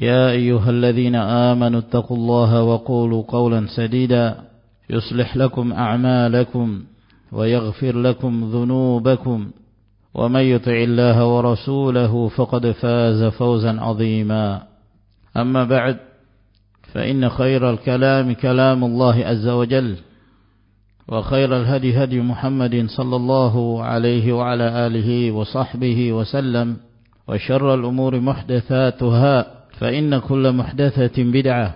يا أيها الذين آمنوا اتقوا الله وقولوا قولا سديدا يصلح لكم أعمالكم ويغفر لكم ذنوبكم ومن يطع الله ورسوله فقد فاز فوزا عظيما. أما بعد فإن خير الكلام كلام الله عز وجل وخير الهدي هدي محمد صلى الله عليه وعلى آله وصحبه وسلم وشر الأمور محدثاتها فإن كل محدثة بدعة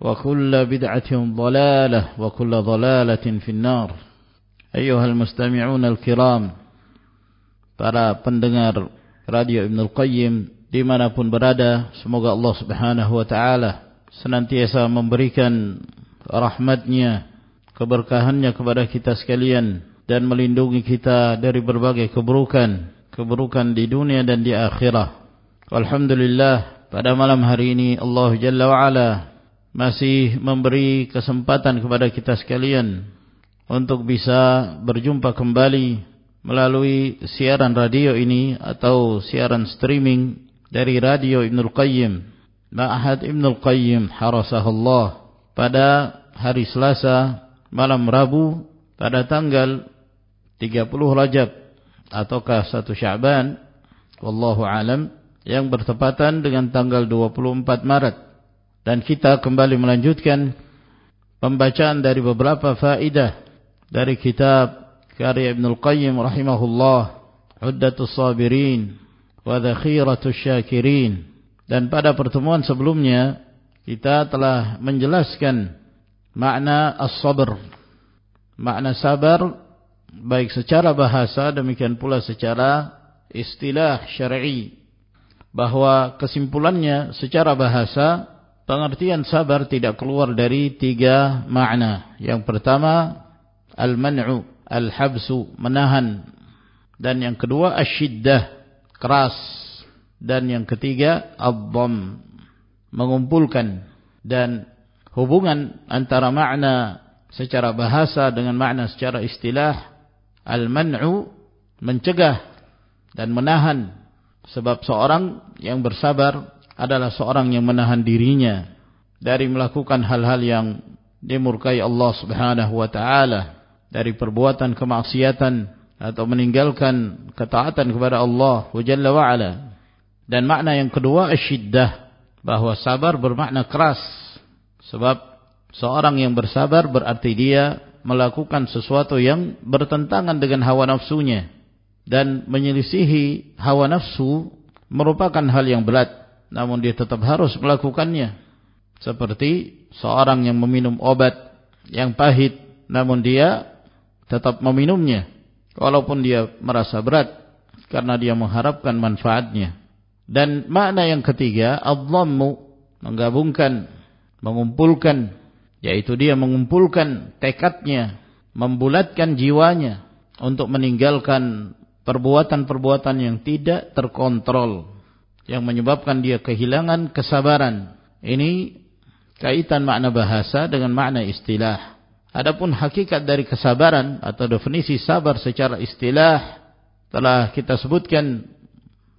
وكل بدعة ضلالة وكل ضلالة في النار أيها المستمعون الكرام para pendengar Radio Ibnul Qayyim dimanapun berada semoga Allah subhanahu wa ta'ala senantiasa memberikan rahmatnya keberkahannya kepada kita sekalian dan melindungi kita dari berbagai keburukan keburukan di dunia dan di akhirah Alhamdulillah pada malam hari ini Allah Jalla wa'ala masih memberi kesempatan kepada kita sekalian untuk bisa berjumpa kembali melalui siaran radio ini atau siaran streaming dari radio Ibnul Qayyim Ma'ahad Ibnul Qayyim harasahullah pada hari Selasa malam Rabu pada tanggal 30 Rajab ataukah 1 Syaban. Wallahu alam yang bertepatan dengan tanggal 24 Maret. Dan kita kembali melanjutkan pembacaan dari beberapa faidah dari kitab karya Ibn Al-Qayyim rahimahullah Uddatus Sabirin wa Dhakhiratus Syakirin. Dan pada pertemuan sebelumnya kita telah menjelaskan makna as-sabr. Makna sabar baik secara bahasa demikian pula secara istilah syar'i bahwa kesimpulannya secara bahasa pengertian sabar tidak keluar dari tiga makna. Yang pertama al-man'u al-habsu menahan. Dan yang kedua asyiddah keras. Dan yang ketiga ad-dham mengumpulkan. Dan hubungan antara makna secara bahasa dengan makna secara istilah al-man'u mencegah dan menahan sebab seorang yang bersabar adalah seorang yang menahan dirinya dari melakukan hal-hal yang dimurkai Allah Subhanahu wa taala dari perbuatan kemaksiatan atau meninggalkan ketaatan kepada Allah Jalla wa ala. Dan makna yang kedua asyiddah bahwa sabar bermakna keras. Sebab seorang yang bersabar berarti dia melakukan sesuatu yang bertentangan dengan hawa nafsunya dan menyelisihi hawa nafsu merupakan hal yang berat namun dia tetap harus melakukannya. Seperti seorang yang meminum obat yang pahit namun dia tetap meminumnya walaupun dia merasa berat karena dia mengharapkan manfaatnya. Dan makna yang ketiga, adzammu menggabungkan, mengumpulkan yaitu dia mengumpulkan tekadnya, membulatkan jiwanya untuk meninggalkan perbuatan-perbuatan yang tidak terkontrol yang menyebabkan dia kehilangan kesabaran. Ini kaitan makna bahasa dengan makna istilah. Adapun hakikat dari kesabaran atau definisi sabar secara istilah telah kita sebutkan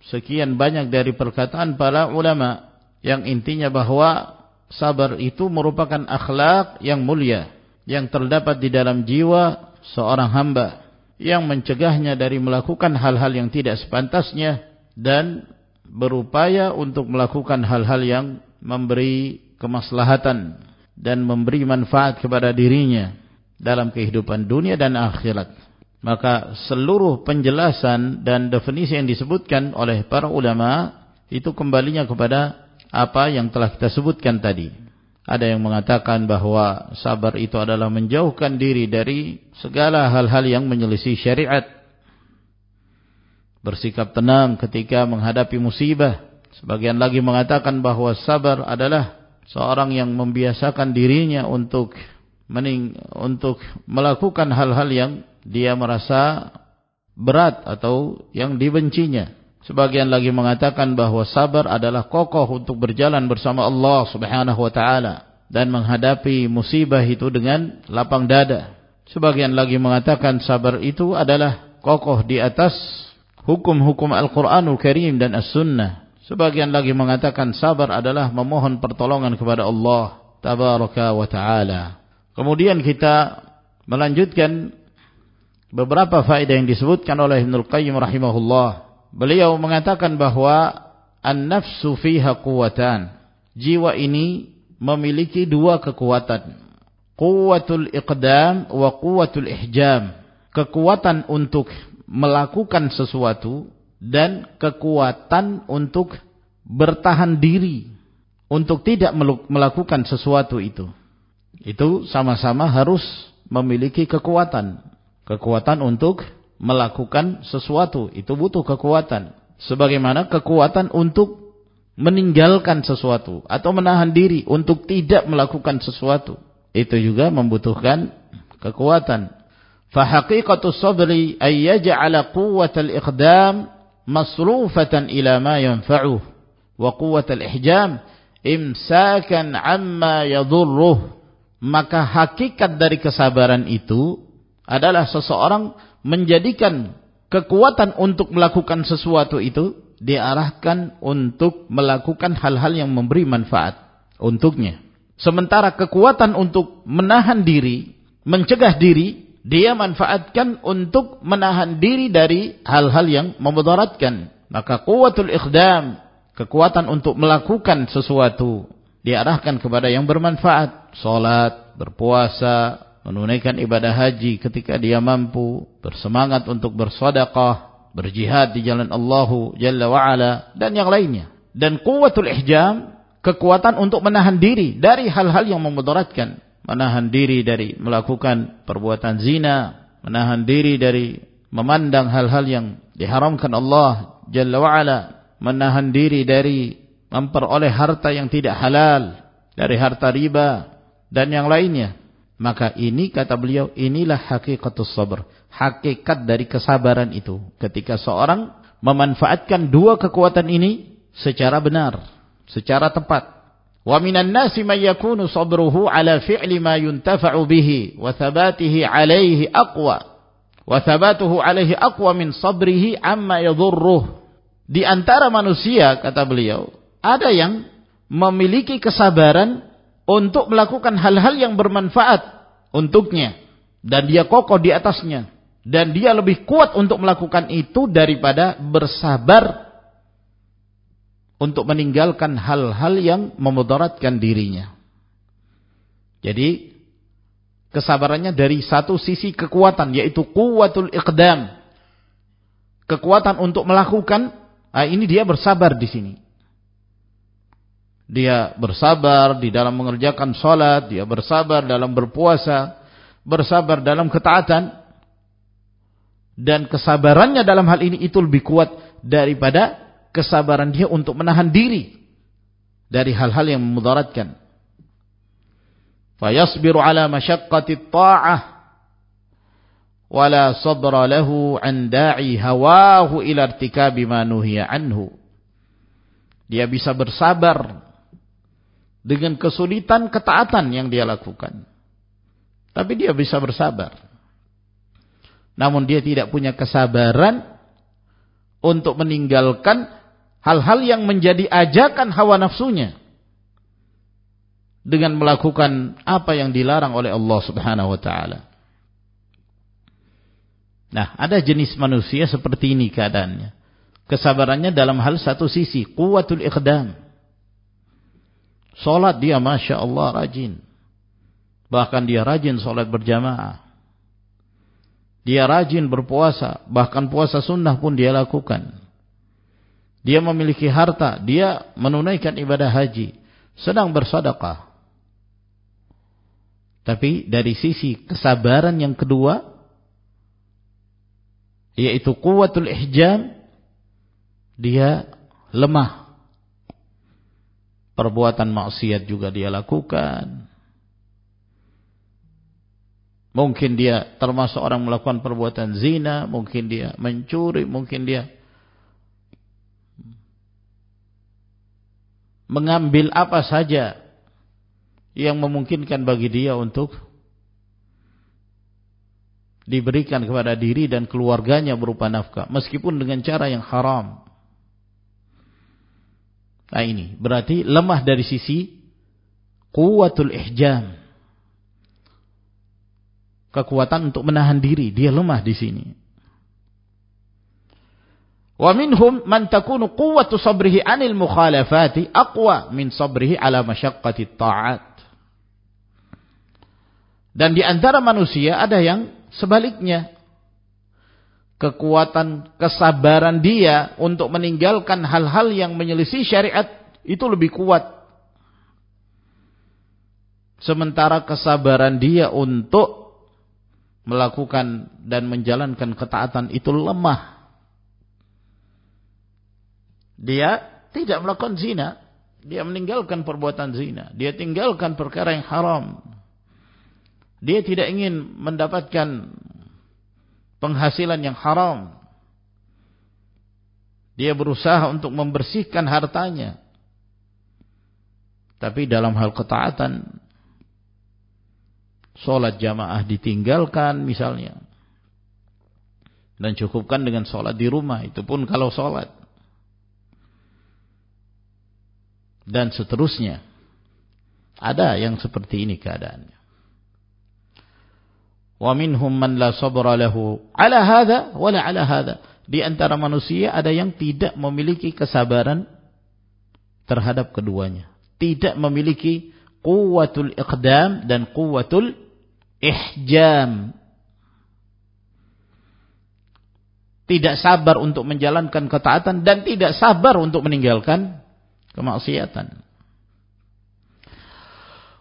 sekian banyak dari perkataan para ulama yang intinya bahwa sabar itu merupakan akhlak yang mulia yang terdapat di dalam jiwa seorang hamba yang mencegahnya dari melakukan hal-hal yang tidak sepantasnya dan berupaya untuk melakukan hal-hal yang memberi kemaslahatan dan memberi manfaat kepada dirinya dalam kehidupan dunia dan akhirat. Maka seluruh penjelasan dan definisi yang disebutkan oleh para ulama itu kembalinya kepada apa yang telah kita sebutkan tadi. Ada yang mengatakan bahwa sabar itu adalah menjauhkan diri dari segala hal-hal yang menyelisih syariat. Bersikap tenang ketika menghadapi musibah. Sebagian lagi mengatakan bahwa sabar adalah seorang yang membiasakan dirinya untuk mening untuk melakukan hal-hal yang dia merasa berat atau yang dibencinya. Sebagian lagi mengatakan bahawa sabar adalah kokoh untuk berjalan bersama Allah subhanahu wa ta'ala. Dan menghadapi musibah itu dengan lapang dada. Sebagian lagi mengatakan sabar itu adalah kokoh di atas hukum-hukum Al-Quranul Karim dan As-Sunnah. Sebagian lagi mengatakan sabar adalah memohon pertolongan kepada Allah tabaraka wa ta'ala. Kemudian kita melanjutkan beberapa faedah yang disebutkan oleh Ibnul Qayyim rahimahullah beliau mengatakan bahwa an-nafsu fiha quwatan. Jiwa ini memiliki dua kekuatan. Quwwatul iqdam wa quwwatul ihjam. Kekuatan untuk melakukan sesuatu dan kekuatan untuk bertahan diri untuk tidak melakukan sesuatu itu. Itu sama-sama harus memiliki kekuatan. Kekuatan untuk melakukan sesuatu itu butuh kekuatan sebagaimana kekuatan untuk meninggalkan sesuatu atau menahan diri untuk tidak melakukan sesuatu itu juga membutuhkan kekuatan fa haqiqatu sabri ay yaj'ala quwwatal iqdam masrufatan ila ma yanfa'uh wa quwwatal ihjam imsakan amma yadhurruh maka hakikat dari kesabaran itu adalah seseorang menjadikan kekuatan untuk melakukan sesuatu itu diarahkan untuk melakukan hal-hal yang memberi manfaat untuknya. Sementara kekuatan untuk menahan diri, mencegah diri, dia manfaatkan untuk menahan diri dari hal-hal yang memudaratkan. Maka kuatul ikhdam, kekuatan untuk melakukan sesuatu, diarahkan kepada yang bermanfaat. Salat, berpuasa, menunaikan ibadah haji ketika dia mampu, bersemangat untuk bersedekah, berjihad di jalan Allah Jalla wa Ala dan yang lainnya. Dan kuatul ihjam, kekuatan untuk menahan diri dari hal-hal yang memudaratkan, menahan diri dari melakukan perbuatan zina, menahan diri dari memandang hal-hal yang diharamkan Allah Jalla wa Ala, menahan diri dari memperoleh harta yang tidak halal, dari harta riba dan yang lainnya maka ini kata beliau inilah hakikatus sabr. Hakikat dari kesabaran itu. Ketika seorang memanfaatkan dua kekuatan ini secara benar, secara tepat. Wa minan nasi may yakunu sabruhu ala fi'li ma yuntafa'u bihi wa thabatihi alayhi aqwa. Wa thabatuhu alayhi aqwa min sabrihi amma yadhurruh. Di antara manusia kata beliau, ada yang memiliki kesabaran untuk melakukan hal-hal yang bermanfaat untuknya dan dia kokoh di atasnya dan dia lebih kuat untuk melakukan itu daripada bersabar untuk meninggalkan hal-hal yang memudaratkan dirinya. Jadi kesabarannya dari satu sisi kekuatan yaitu kuwatul iqdam. Kekuatan untuk melakukan, nah ini dia bersabar di sini dia bersabar di dalam mengerjakan sholat, dia bersabar dalam berpuasa, bersabar dalam ketaatan, dan kesabarannya dalam hal ini itu lebih kuat daripada kesabaran dia untuk menahan diri dari hal-hal yang memudaratkan. Fayasbiru ala masyaqqati ta'ah wala sabra lahu an da'i hawahu ila irtikabi ma anhu. Dia bisa bersabar dengan kesulitan ketaatan yang dia lakukan. Tapi dia bisa bersabar. Namun dia tidak punya kesabaran untuk meninggalkan hal-hal yang menjadi ajakan hawa nafsunya. Dengan melakukan apa yang dilarang oleh Allah subhanahu wa ta'ala. Nah, ada jenis manusia seperti ini keadaannya. Kesabarannya dalam hal satu sisi, kuwatul iqdam. Salat dia Masya Allah rajin. Bahkan dia rajin salat berjamaah. Dia rajin berpuasa. Bahkan puasa sunnah pun dia lakukan. Dia memiliki harta. Dia menunaikan ibadah haji. Sedang bersadaqah. Tapi dari sisi kesabaran yang kedua. Yaitu kuwatul ihjam dia lemah. Perbuatan maksiat juga dia lakukan. Mungkin dia termasuk orang melakukan perbuatan zina, mungkin dia mencuri, mungkin dia mengambil apa saja yang memungkinkan bagi dia untuk diberikan kepada diri dan keluarganya berupa nafkah meskipun dengan cara yang haram Nah ini berarti lemah dari sisi kuatul ihjam. Kekuatan untuk menahan diri, dia lemah di sini. Wa minhum man takunu quwwatu sabrihi 'anil mukhalafati aqwa min sabrihi 'ala masyaqqati ta'at. Dan di antara manusia ada yang sebaliknya kekuatan kesabaran dia untuk meninggalkan hal-hal yang menyelisih syariat itu lebih kuat. Sementara kesabaran dia untuk melakukan dan menjalankan ketaatan itu lemah. Dia tidak melakukan zina. Dia meninggalkan perbuatan zina. Dia tinggalkan perkara yang haram. Dia tidak ingin mendapatkan penghasilan yang haram. Dia berusaha untuk membersihkan hartanya. Tapi dalam hal ketaatan, sholat jamaah ditinggalkan misalnya. Dan cukupkan dengan sholat di rumah, itu pun kalau sholat. Dan seterusnya. Ada yang seperti ini keadaannya. Wa minhum man la sabra lahu ala hadha wala ala hadha. Di antara manusia ada yang tidak memiliki kesabaran terhadap keduanya. Tidak memiliki kuwatul iqdam dan kuwatul ihjam. Tidak sabar untuk menjalankan ketaatan dan tidak sabar untuk meninggalkan kemaksiatan.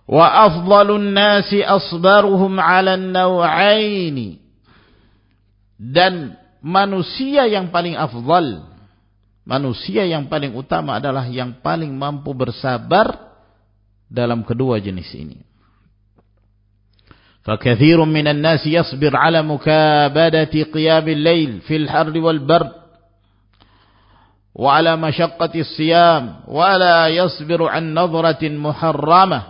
Wa afdalun nasi asbaruhum 'ala an-naw'aini. Dan manusia yang paling afdal, manusia yang paling utama adalah yang paling mampu bersabar dalam kedua jenis ini. فكثير من الناس يصبر على مكابدة قيام الليل في الحر والبرد وعلى مشقة الصيام ولا يصبر عن نظرة محرمة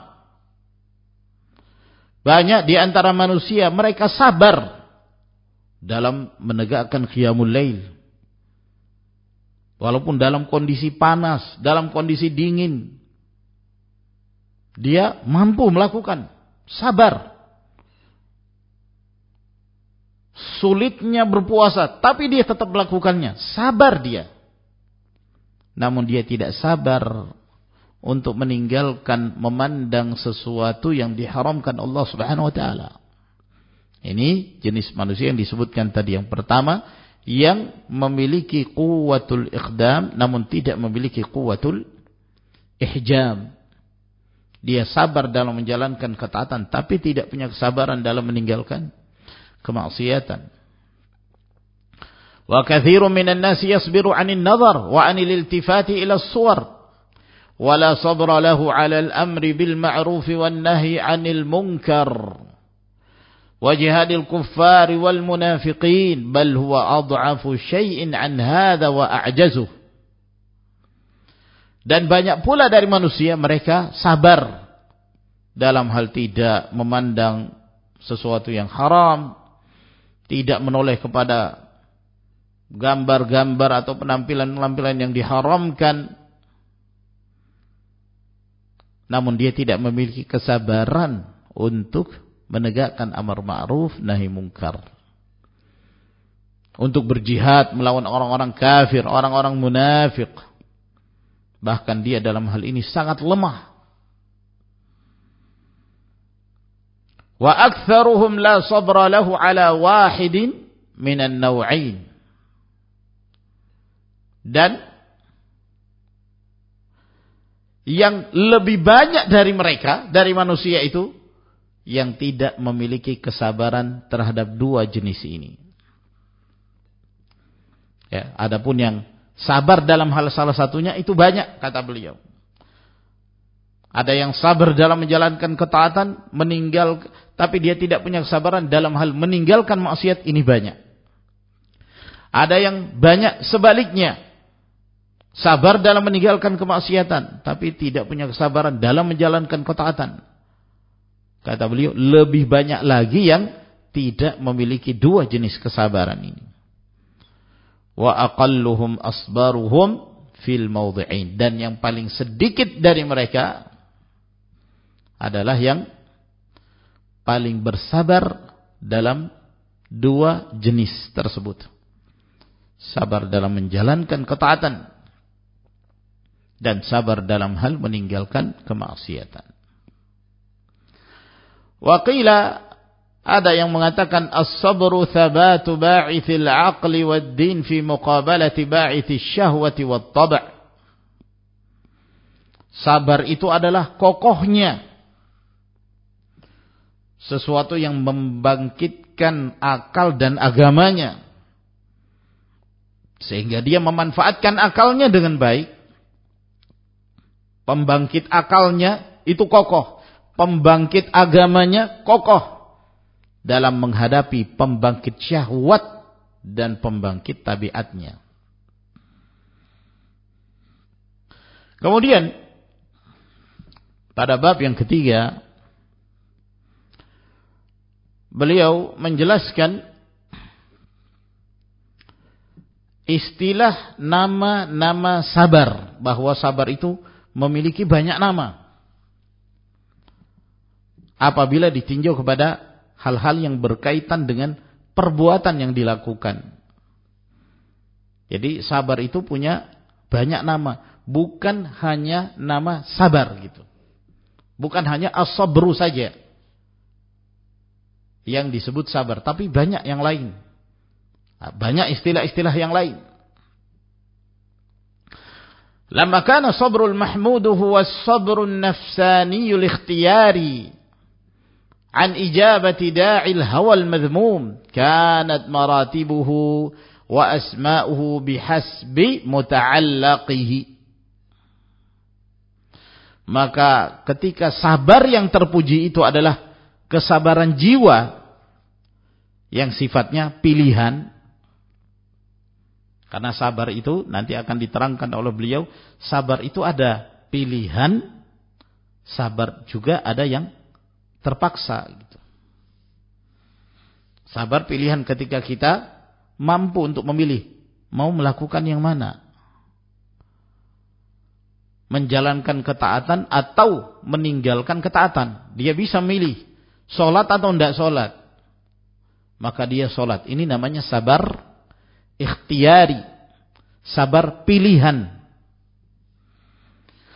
Banyak di antara manusia mereka sabar dalam menegakkan qiyamul lail. Walaupun dalam kondisi panas, dalam kondisi dingin. Dia mampu melakukan. Sabar. Sulitnya berpuasa, tapi dia tetap melakukannya. Sabar dia. Namun dia tidak sabar untuk meninggalkan memandang sesuatu yang diharamkan Allah Subhanahu wa taala. Ini jenis manusia yang disebutkan tadi yang pertama yang memiliki kuwatul iqdam namun tidak memiliki kuwatul ihjam. Dia sabar dalam menjalankan ketaatan tapi tidak punya kesabaran dalam meninggalkan kemaksiatan. Wa kathirun minan nasi yasbiru 'anil nazar wa 'anil iltifati ila as-suwar. Wa la sabra lahu 'ala al-amri bil ma'ruf wan nahyi 'anil munkar. Wa jihadil kuffari wal munafiqin bal huwa adhafu syai'in 'an hadha wa a'jazuhu. Dan banyak pula dari manusia mereka sabar dalam hal tidak memandang sesuatu yang haram, tidak menoleh kepada gambar-gambar atau penampilan-penampilan yang diharamkan namun dia tidak memiliki kesabaran untuk menegakkan amar ma'ruf nahi mungkar. untuk berjihad melawan orang-orang kafir, orang-orang munafik. Bahkan dia dalam hal ini sangat lemah. Wa aktsaruhum la sabra lahu ala wahidin minan naw'ain. Dan yang lebih banyak dari mereka, dari manusia itu, yang tidak memiliki kesabaran terhadap dua jenis ini. Ya, adapun yang sabar dalam hal salah satunya itu banyak kata beliau. Ada yang sabar dalam menjalankan ketaatan, meninggal tapi dia tidak punya kesabaran dalam hal meninggalkan maksiat ini banyak. Ada yang banyak sebaliknya. Sabar dalam meninggalkan kemaksiatan, tapi tidak punya kesabaran dalam menjalankan ketaatan. Kata beliau, lebih banyak lagi yang tidak memiliki dua jenis kesabaran ini. Wa aqalluhum asbaruhum fil mawdhi'in dan yang paling sedikit dari mereka adalah yang paling bersabar dalam dua jenis tersebut. Sabar dalam menjalankan ketaatan dan sabar dalam hal meninggalkan kemaksiatan. Waqila ada yang mengatakan as-sabru thabatu ba'ithil aqli wad din fi muqabalati ba'ithis syahwati wat tab'. Sabar itu adalah kokohnya sesuatu yang membangkitkan akal dan agamanya sehingga dia memanfaatkan akalnya dengan baik pembangkit akalnya itu kokoh. Pembangkit agamanya kokoh. Dalam menghadapi pembangkit syahwat dan pembangkit tabiatnya. Kemudian pada bab yang ketiga beliau menjelaskan istilah nama-nama sabar. Bahwa sabar itu memiliki banyak nama apabila ditinjau kepada hal-hal yang berkaitan dengan perbuatan yang dilakukan. Jadi sabar itu punya banyak nama, bukan hanya nama sabar gitu. Bukan hanya as-sabru saja yang disebut sabar, tapi banyak yang lain. Banyak istilah-istilah yang lain. Lama kana sabrul mahmudu huwa sabrul nafsaniyul ikhtiyari an ijabati da'il hawal madhmum. Kanat maratibuhu wa asma'uhu bihasbi muta'allaqihi. Maka ketika sabar yang terpuji itu adalah kesabaran jiwa yang sifatnya pilihan karena sabar itu nanti akan diterangkan oleh beliau sabar itu ada pilihan sabar juga ada yang terpaksa gitu. Sabar pilihan ketika kita mampu untuk memilih mau melakukan yang mana. Menjalankan ketaatan atau meninggalkan ketaatan. Dia bisa milih solat atau tidak solat. Maka dia solat. Ini namanya sabar ikhtiari. Sabar pilihan.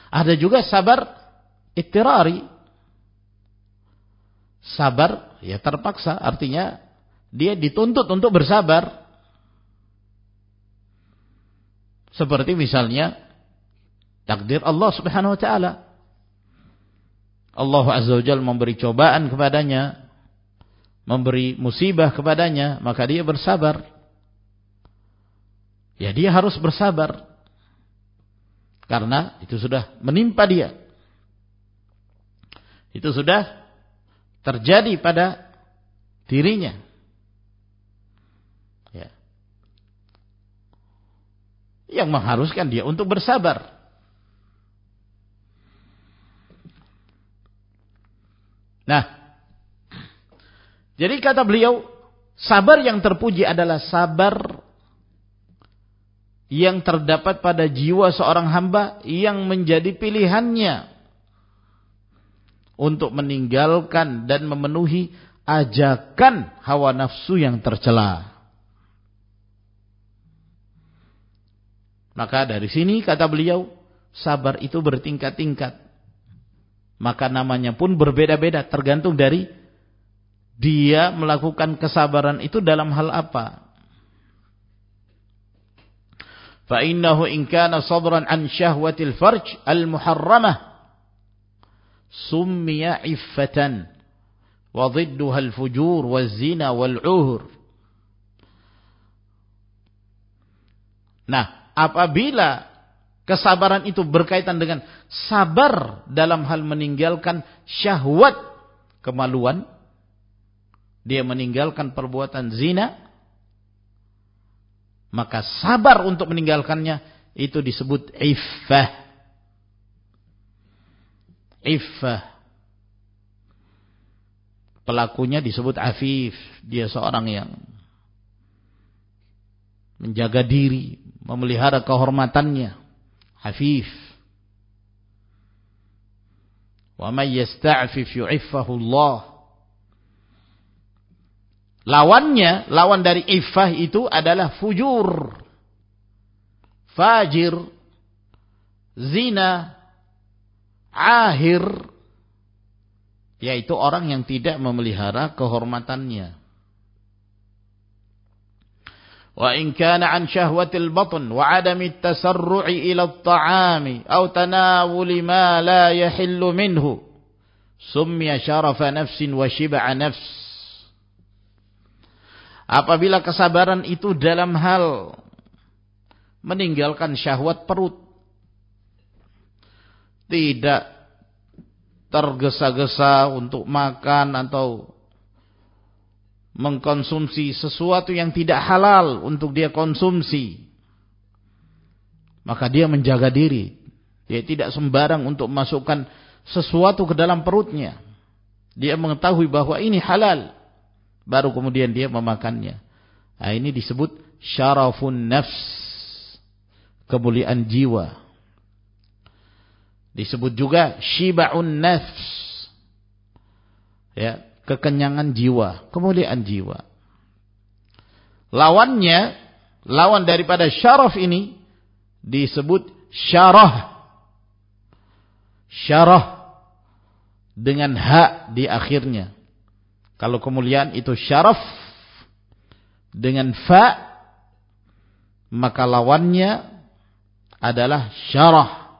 Ada juga sabar ittirari sabar ya terpaksa artinya dia dituntut untuk bersabar seperti misalnya takdir Allah Subhanahu wa taala Allah Azza wa memberi cobaan kepadanya memberi musibah kepadanya maka dia bersabar ya dia harus bersabar karena itu sudah menimpa dia itu sudah terjadi pada dirinya. Ya. Yang mengharuskan dia untuk bersabar. Nah, jadi kata beliau, sabar yang terpuji adalah sabar yang terdapat pada jiwa seorang hamba yang menjadi pilihannya untuk meninggalkan dan memenuhi ajakan hawa nafsu yang tercela. Maka dari sini kata beliau, sabar itu bertingkat-tingkat. Maka namanya pun berbeda-beda tergantung dari dia melakukan kesabaran itu dalam hal apa. فإنه إن كان صبرا عن شهوة الفرج المحرمة سمي عفة وضدها الفجور والزنا والعهر Nah, apabila kesabaran itu berkaitan dengan sabar dalam hal meninggalkan syahwat kemaluan, dia meninggalkan perbuatan zina, maka sabar untuk meninggalkannya itu disebut iffah. Iffah. Pelakunya disebut afif, dia seorang yang menjaga diri, memelihara kehormatannya. Hafif. Wa may yasta'fif yu'iffahu Allah. Lawannya, lawan dari ifah itu adalah fujur. Fajir, zina, ahir, yaitu orang yang tidak memelihara kehormatannya. Wa in kana an syahwatil batn wa adami tasarru'i ila at-ta'ami aw tanawuli ma la yahillu minhu summiya syarafa nafsin wa shib'a nafs apabila kesabaran itu dalam hal meninggalkan syahwat perut tidak tergesa-gesa untuk makan atau mengkonsumsi sesuatu yang tidak halal untuk dia konsumsi maka dia menjaga diri. Dia tidak sembarang untuk masukkan sesuatu ke dalam perutnya. Dia mengetahui bahwa ini halal baru kemudian dia memakannya nah, ini disebut syarafun nafs kemuliaan jiwa disebut juga shiba'un nafs ya kekenyangan jiwa, kemuliaan jiwa. Lawannya, lawan daripada syaraf ini disebut syarah. Syarah dengan hak di akhirnya. Kalau kemuliaan itu syaraf dengan fa maka lawannya adalah syarah.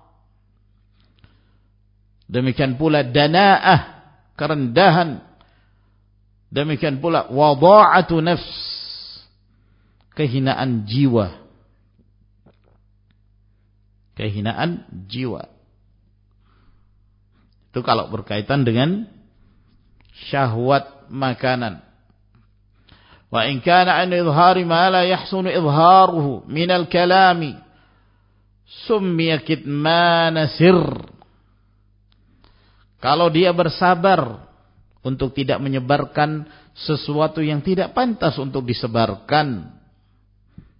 Demikian pula danaah, kerendahan Demikian pula wada'atu nafs. Kehinaan jiwa. Kehinaan jiwa. Itu kalau berkaitan dengan syahwat makanan. Wa in kana an idhari ma la yahsunu idharuhu min al-kalami summiya kitmana sir. Kalau dia bersabar untuk tidak menyebarkan sesuatu yang tidak pantas untuk disebarkan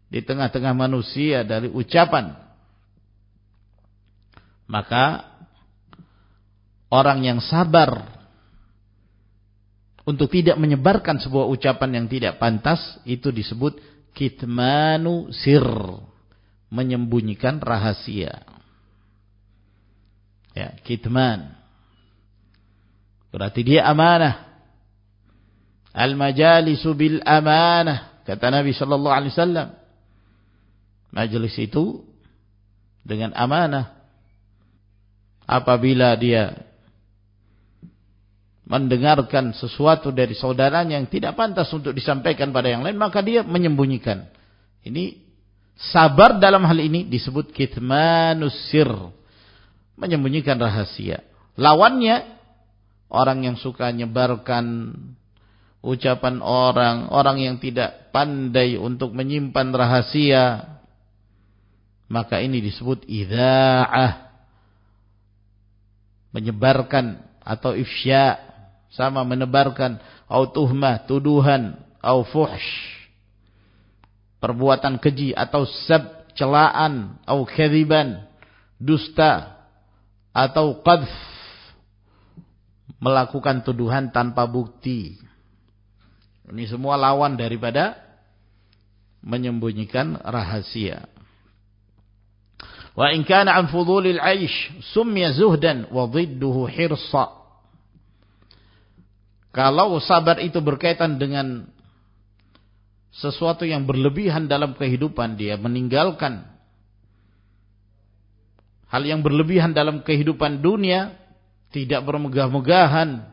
di tengah-tengah manusia dari ucapan maka orang yang sabar untuk tidak menyebarkan sebuah ucapan yang tidak pantas itu disebut kitmanu sir menyembunyikan rahasia ya kitman Berarti dia amanah. Al-majalisu bil amanah. Kata Nabi sallallahu alaihi wasallam. Majelis itu dengan amanah. Apabila dia mendengarkan sesuatu dari saudaranya yang tidak pantas untuk disampaikan pada yang lain, maka dia menyembunyikan. Ini sabar dalam hal ini disebut kitmanus sir. Menyembunyikan rahasia. Lawannya orang yang suka nyebarkan ucapan orang, orang yang tidak pandai untuk menyimpan rahasia, maka ini disebut idza'ah. Menyebarkan atau ifsya sama menebarkan au tuhmah, tuduhan, au fuhsh. Perbuatan keji atau sab, celaan, au kadhiban, dusta atau qadf melakukan tuduhan tanpa bukti. Ini semua lawan daripada menyembunyikan rahasia. Wa in kana an fudulil aish summiya zuhdan wa dhidduhu hirsa. Kalau sabar itu berkaitan dengan sesuatu yang berlebihan dalam kehidupan dia meninggalkan hal yang berlebihan dalam kehidupan dunia tidak bermegah-megahan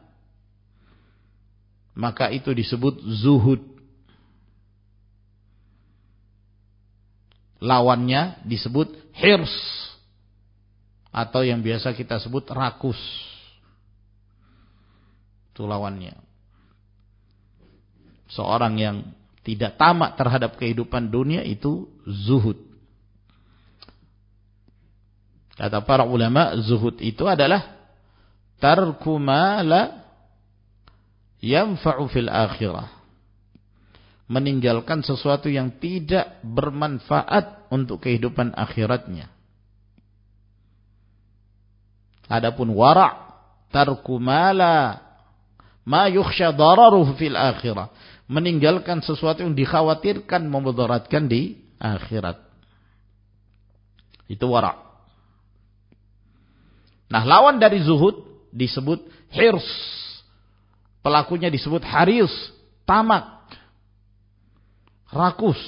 maka itu disebut zuhud. Lawannya disebut hirs atau yang biasa kita sebut rakus itu lawannya seorang yang tidak tamak terhadap kehidupan dunia itu zuhud. Kata para ulama, zuhud itu adalah tarku ma la yanfa'u fil akhirah. Meninggalkan sesuatu yang tidak bermanfaat untuk kehidupan akhiratnya. Adapun wara' tarku ma la ma yukhsha dararuhu fil akhirah meninggalkan sesuatu yang dikhawatirkan memudaratkan di akhirat. Itu wara. Nah, lawan dari zuhud disebut hirs. Pelakunya disebut haris, tamak, rakus.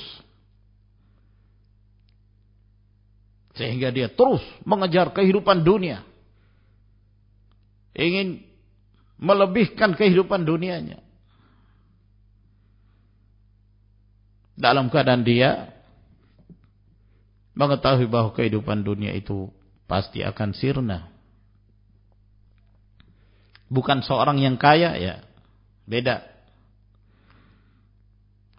Sehingga dia terus mengejar kehidupan dunia. Ingin melebihkan kehidupan dunianya. dalam keadaan dia mengetahui bahwa kehidupan dunia itu pasti akan sirna. Bukan seorang yang kaya ya, beda.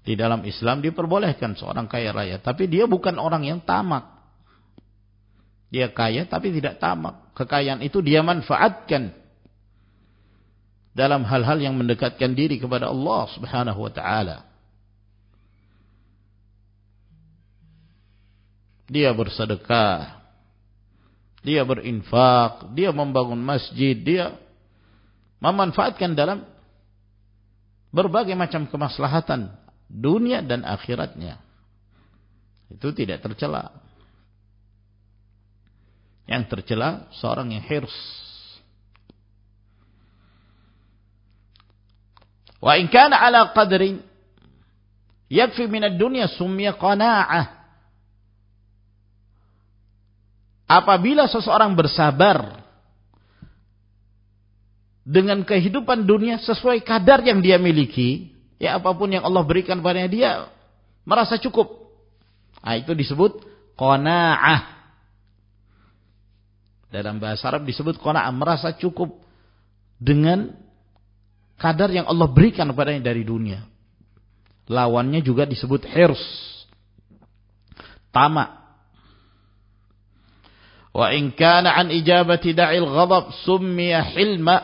Di dalam Islam diperbolehkan seorang kaya raya, tapi dia bukan orang yang tamak. Dia kaya tapi tidak tamak. Kekayaan itu dia manfaatkan dalam hal-hal yang mendekatkan diri kepada Allah Subhanahu wa taala. dia bersedekah, dia berinfak, dia membangun masjid, dia memanfaatkan dalam berbagai macam kemaslahatan dunia dan akhiratnya. Itu tidak tercela. Yang tercela seorang yang hirs. Wa in kana ala qadrin yakfi min ad-dunya summiya qana'ah apabila seseorang bersabar dengan kehidupan dunia sesuai kadar yang dia miliki, ya apa pun yang Allah berikan kepada dia merasa cukup. Nah, itu disebut qanaah. Dalam bahasa Arab disebut qanaah, merasa cukup dengan kadar yang Allah berikan kepadanya dari dunia. Lawannya juga disebut hirs. Tamak Wa in kana an ijabati da'il ghadab summiya hilma.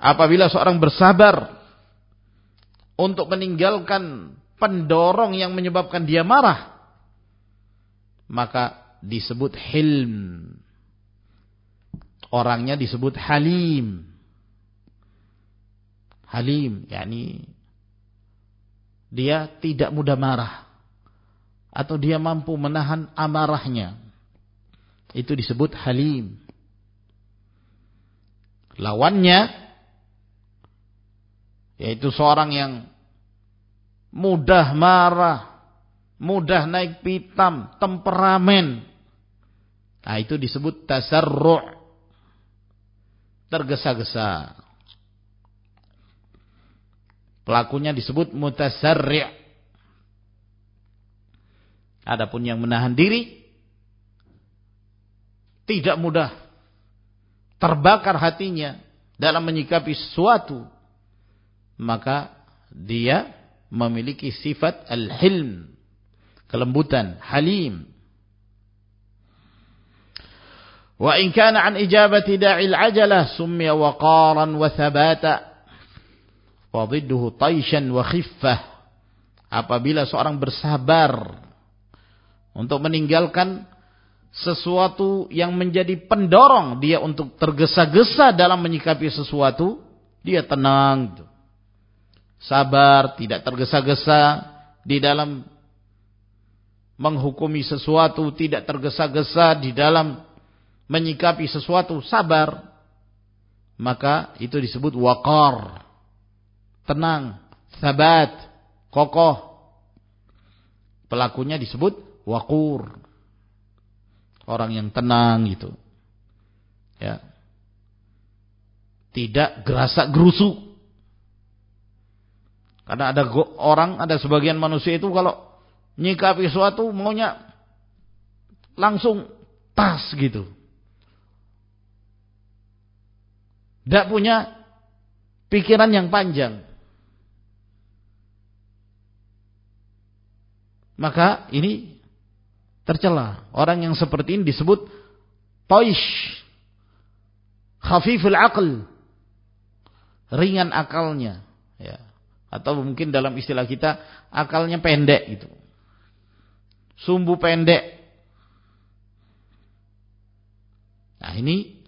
Apabila seorang bersabar untuk meninggalkan pendorong yang menyebabkan dia marah, maka disebut hilm. Orangnya disebut halim. Halim, yakni dia tidak mudah marah atau dia mampu menahan amarahnya. Itu disebut halim. Lawannya yaitu seorang yang mudah marah, mudah naik pitam, temperamen. Nah, itu disebut tasarru'. Tergesa-gesa. Pelakunya disebut mutasarri'. Adapun yang menahan diri tidak mudah terbakar hatinya dalam menyikapi sesuatu maka dia memiliki sifat al-hilm kelembutan halim wa in kana an ijabati da'il ajalah summiya waqaran wa thabata wa taishan wa khiffah apabila seorang bersabar untuk meninggalkan sesuatu yang menjadi pendorong dia untuk tergesa-gesa dalam menyikapi sesuatu, dia tenang, sabar, tidak tergesa-gesa di dalam menghukumi sesuatu, tidak tergesa-gesa di dalam menyikapi sesuatu, sabar. Maka itu disebut waqar. Tenang, sabat, kokoh. Pelakunya disebut wakur. Orang yang tenang gitu. Ya. Tidak gerasak gerusuk. Karena ada orang, ada sebagian manusia itu kalau nyikapi sesuatu maunya langsung tas gitu. Tidak punya pikiran yang panjang. Maka ini tercela. Orang yang seperti ini disebut toish. Khafiful aql. Ringan akalnya. Ya. Atau mungkin dalam istilah kita, akalnya pendek gitu sumbu pendek. Nah ini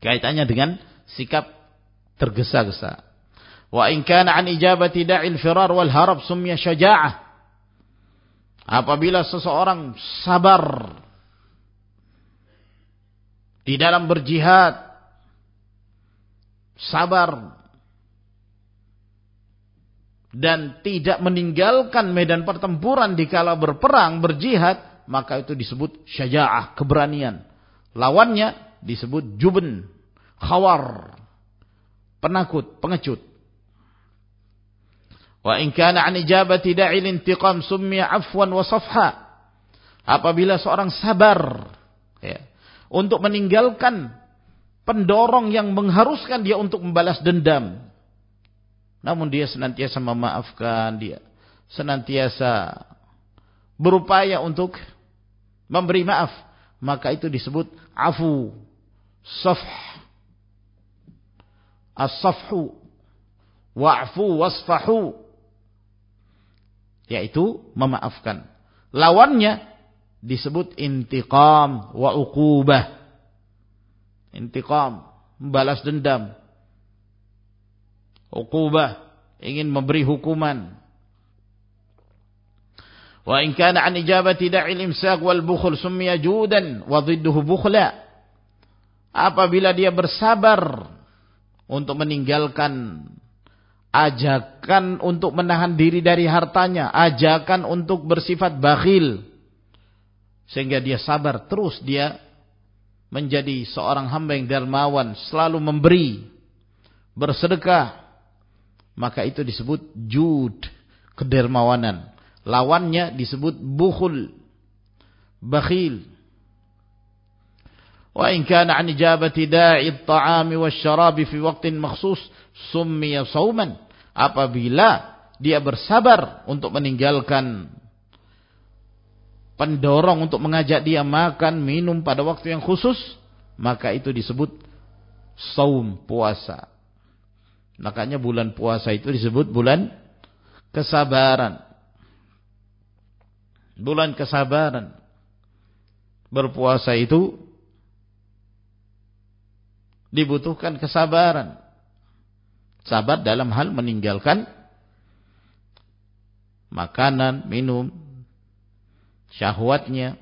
kaitannya dengan sikap tergesa-gesa. Wa in kana an ijabati da'il firar wal harab sumya syaja'ah. Apabila seseorang sabar di dalam berjihad, sabar dan tidak meninggalkan medan pertempuran di kala berperang, berjihad, maka itu disebut syaja'ah, keberanian. Lawannya disebut juben, khawar, penakut, pengecut. Wa in kana an ijabati da'il intiqam afwan wa safha. Apabila seorang sabar ya, untuk meninggalkan pendorong yang mengharuskan dia untuk membalas dendam, namun dia senantiasa memaafkan, dia senantiasa berupaya untuk memberi maaf. Maka itu disebut afu, safh. As-safhu, wa'fu wasfahu. Yaitu memaafkan. Lawannya disebut intiqam wa uqubah. Intiqam, membalas dendam uqubah, ingin memberi hukuman. Wa in kana an ijabati da'il imsak wal bukhl summiya judan wa dhidduhu bukhla. Apabila dia bersabar untuk meninggalkan ajakan untuk menahan diri dari hartanya, ajakan untuk bersifat bakhil sehingga dia sabar terus dia menjadi seorang hamba yang dermawan, selalu memberi, bersedekah, maka itu disebut jud, kedermawanan. Lawannya disebut bukhul, bakhil. In kana an ijabati da'i at-ta'ami wasyarabi fi waqtin makhsus summiya sauman. Apabila dia bersabar untuk meninggalkan pendorong untuk mengajak dia makan, minum pada waktu yang khusus, maka itu disebut saum, puasa. Makanya bulan puasa itu disebut bulan kesabaran. Bulan kesabaran. Berpuasa itu dibutuhkan kesabaran. Sabar dalam hal meninggalkan makanan, minum, syahwatnya.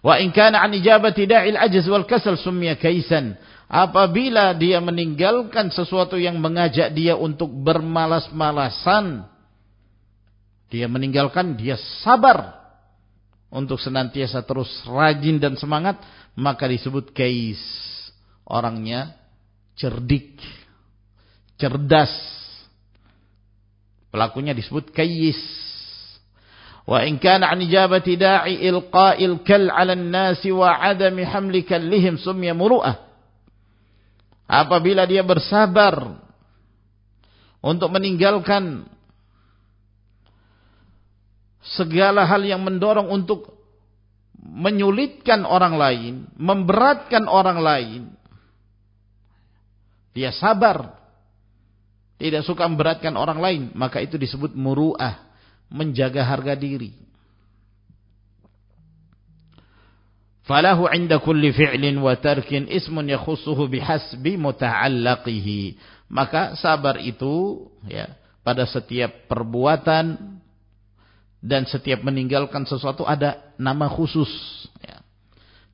Wa in kana an ijabati da'il ajz wal kasal summiya kaisan apabila dia meninggalkan sesuatu yang mengajak dia untuk bermalas-malasan dia meninggalkan dia sabar untuk senantiasa terus rajin dan semangat maka disebut kais. Orangnya cerdik. Cerdas. Pelakunya disebut kais. Wa in kana an ijabati da'i ilqa'il kal 'ala an-nasi wa 'adami hamli kallihim sumya muru'ah. Apabila dia bersabar untuk meninggalkan segala hal yang mendorong untuk menyulitkan orang lain, memberatkan orang lain. Dia sabar. Tidak suka memberatkan orang lain, maka itu disebut muru'ah, menjaga harga diri. falahu inda kulli fi'lin wa tarkin ismun yakhussuhu bihasbi muta'allaqihi maka sabar itu ya pada setiap perbuatan dan setiap meninggalkan sesuatu ada nama khusus. Ya.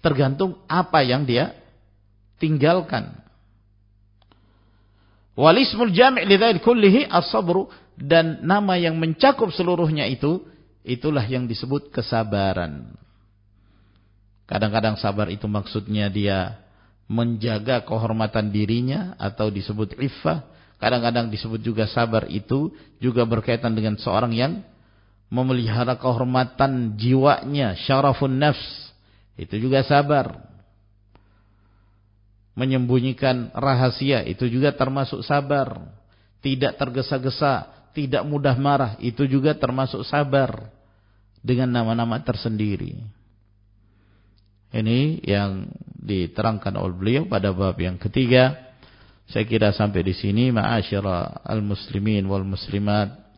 Tergantung apa yang dia tinggalkan. Walismul jami' lidzail kullihi as-sabru dan nama yang mencakup seluruhnya itu itulah yang disebut kesabaran. Kadang-kadang sabar itu maksudnya dia menjaga kehormatan dirinya atau disebut iffah. Kadang-kadang disebut juga sabar itu juga berkaitan dengan seorang yang memelihara kehormatan jiwanya, syarafun nafs. Itu juga sabar. Menyembunyikan rahasia, itu juga termasuk sabar. Tidak tergesa-gesa, tidak mudah marah, itu juga termasuk sabar. Dengan nama-nama tersendiri. Ini yang diterangkan oleh beliau pada bab yang ketiga. Saya kira sampai di sini ma'asyara al-muslimin wal muslimat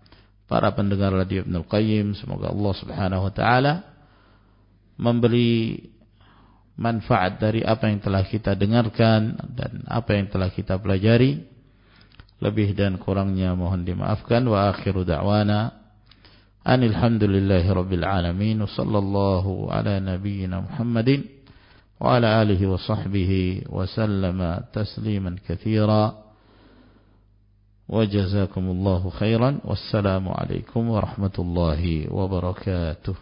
para pendengar radio Ibnu Qayyim semoga Allah Subhanahu wa taala memberi manfaat dari apa yang telah kita dengarkan dan apa yang telah kita pelajari. Lebih dan kurangnya mohon dimaafkan. Wa akhiru da'wana. Anil hamdulillahi rabbil alamin. Wa sallallahu ala nabiyyina Muhammadin wa ala alihi wa sahbihi wa sallama tasliman katsira وجزاكم الله خيرا. والسلام عليكم ورحمة الله وبركاته.